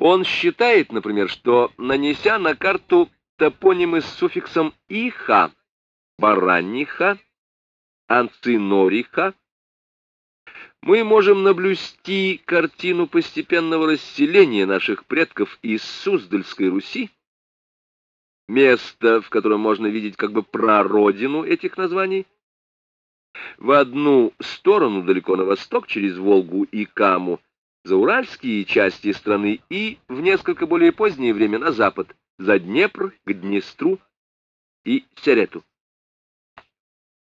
Он считает, например, что, нанеся на карту топонимы с суффиксом «иха», «бараниха», «анцинориха», мы можем наблюсти картину постепенного расселения наших предков из Суздальской Руси, место, в котором можно видеть как бы прародину этих названий, в одну сторону далеко на восток через Волгу и Каму, за уральские части страны и в несколько более позднее время на запад, за Днепр, к Днестру и Серету.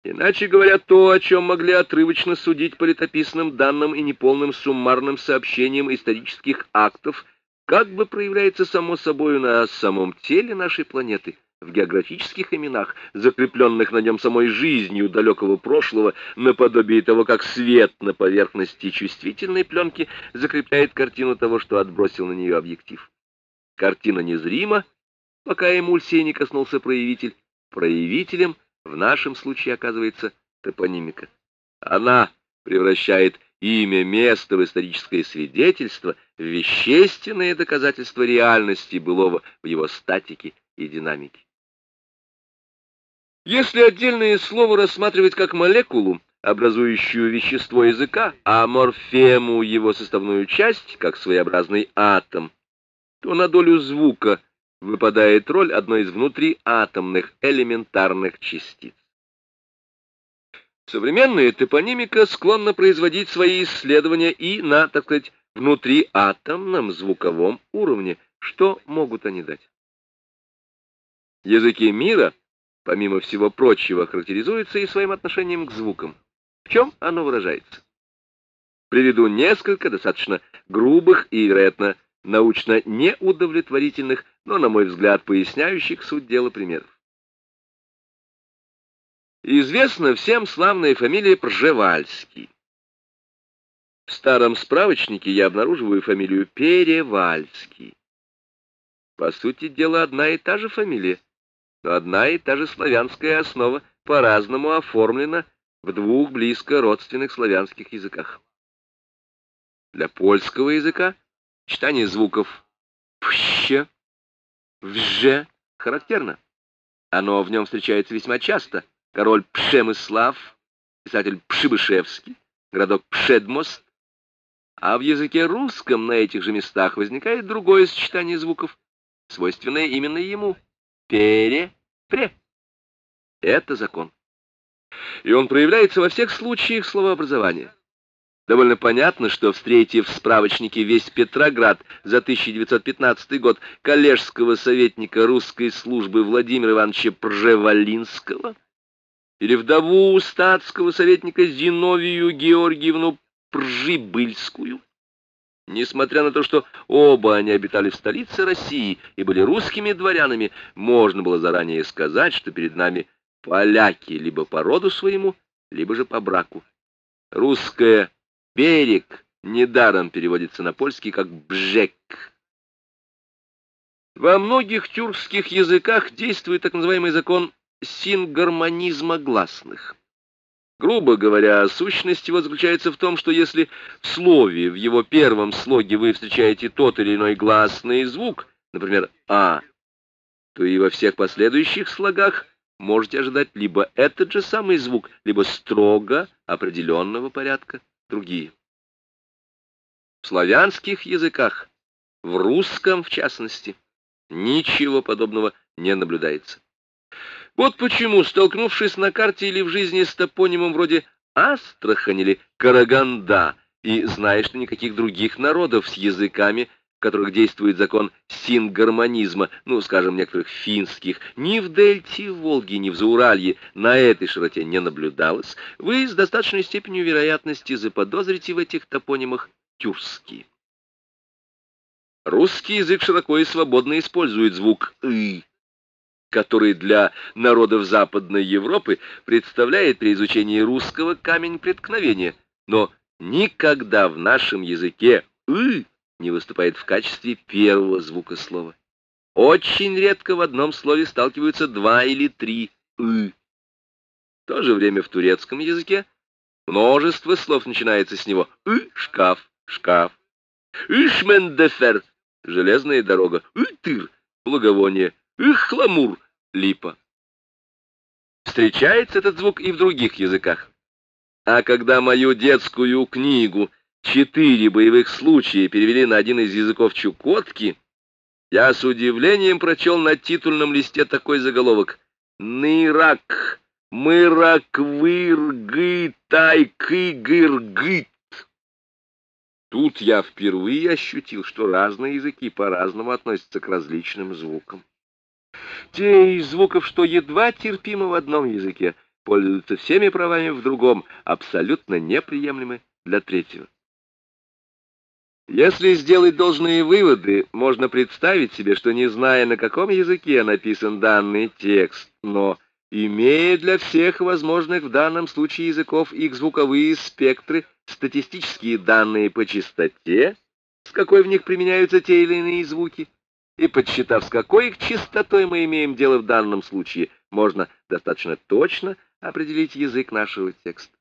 Иначе говоря, то, о чем могли отрывочно судить по летописным данным и неполным суммарным сообщениям исторических актов, как бы проявляется само собой на самом теле нашей планеты, в географических именах, закрепленных на нем самой жизнью далекого прошлого, наподобие того, как свет на поверхности чувствительной пленки закрепляет картину того, что отбросил на нее объектив. Картина незрима, пока эмульсии не коснулся проявитель. Проявителем в нашем случае оказывается топонимика. Она превращает имя место в историческое свидетельство, в вещественное доказательство реальности былого в его статике и динамике. Если отдельное слово рассматривать как молекулу, образующую вещество языка, а морфему его составную часть, как своеобразный атом, то на долю звука выпадает роль одной из внутриатомных элементарных частиц. Современная топонимика склонна производить свои исследования и на, так сказать, внутриатомном звуковом уровне. Что могут они дать? Языки мира — помимо всего прочего, характеризуется и своим отношением к звукам. В чем оно выражается? Приведу несколько достаточно грубых и, вероятно, научно неудовлетворительных, но, на мой взгляд, поясняющих суть дела примеров. Известна всем славная фамилия Пржевальский. В старом справочнике я обнаруживаю фамилию Перевальский. По сути дела, одна и та же фамилия но одна и та же славянская основа по-разному оформлена в двух близко родственных славянских языках. Для польского языка читание звуков «пщ», «вж» характерно. Оно в нем встречается весьма часто. Король Пшемыслав, писатель Пшибышевский, городок Пшедмост. А в языке русском на этих же местах возникает другое сочетание звуков, свойственное именно ему пере-пре. Это закон. И он проявляется во всех случаях словообразования. Довольно понятно, что, встретив в справочнике весь Петроград за 1915 год коллежского советника русской службы Владимира Ивановича Пржевалинского или вдову статского советника Зиновию Георгиевну Пржибыльскую, Несмотря на то, что оба они обитали в столице России и были русскими дворянами, можно было заранее сказать, что перед нами поляки либо по роду своему, либо же по браку. Русское «берег» недаром переводится на польский как «бжек». Во многих тюркских языках действует так называемый закон сингармонизма гласных. Грубо говоря, сущность его заключается в том, что если в слове, в его первом слоге вы встречаете тот или иной гласный звук, например, «а», то и во всех последующих слогах можете ожидать либо этот же самый звук, либо строго определенного порядка другие. В славянских языках, в русском в частности, ничего подобного не наблюдается. Вот почему, столкнувшись на карте или в жизни с топонимом вроде Астрахань или Караганда, и зная, что никаких других народов с языками, в которых действует закон сингармонизма, ну, скажем, некоторых финских, ни в Дельте Волги, ни в Зауралье на этой широте не наблюдалось, вы с достаточной степенью вероятности заподозрите в этих топонимах тюркские. Русский язык широко и свободно использует звук «ы», который для народов Западной Европы представляет при изучении русского камень преткновения, но никогда в нашем языке «ы» не выступает в качестве первого звука слова. Очень редко в одном слове сталкиваются два или три «ы». В то же время в турецком языке множество слов начинается с него «ы» — шкаф, шкаф, «ишмендефер» железная дорога, ытыр, благовоние, их хламур, липа. Встречается этот звук и в других языках. А когда мою детскую книгу «Четыре боевых случая» перевели на один из языков Чукотки, я с удивлением прочел на титульном листе такой заголовок «Нырак, мырак, выргы, тайкы, гыргыт». Тут я впервые ощутил, что разные языки по-разному относятся к различным звукам. Те из звуков, что едва терпимы в одном языке, пользуются всеми правами в другом, абсолютно неприемлемы для третьего. Если сделать должные выводы, можно представить себе, что не зная, на каком языке написан данный текст, но имея для всех возможных в данном случае языков их звуковые спектры, статистические данные по частоте, с какой в них применяются те или иные звуки, и подсчитав, с какой частотой мы имеем дело в данном случае, можно достаточно точно определить язык нашего текста.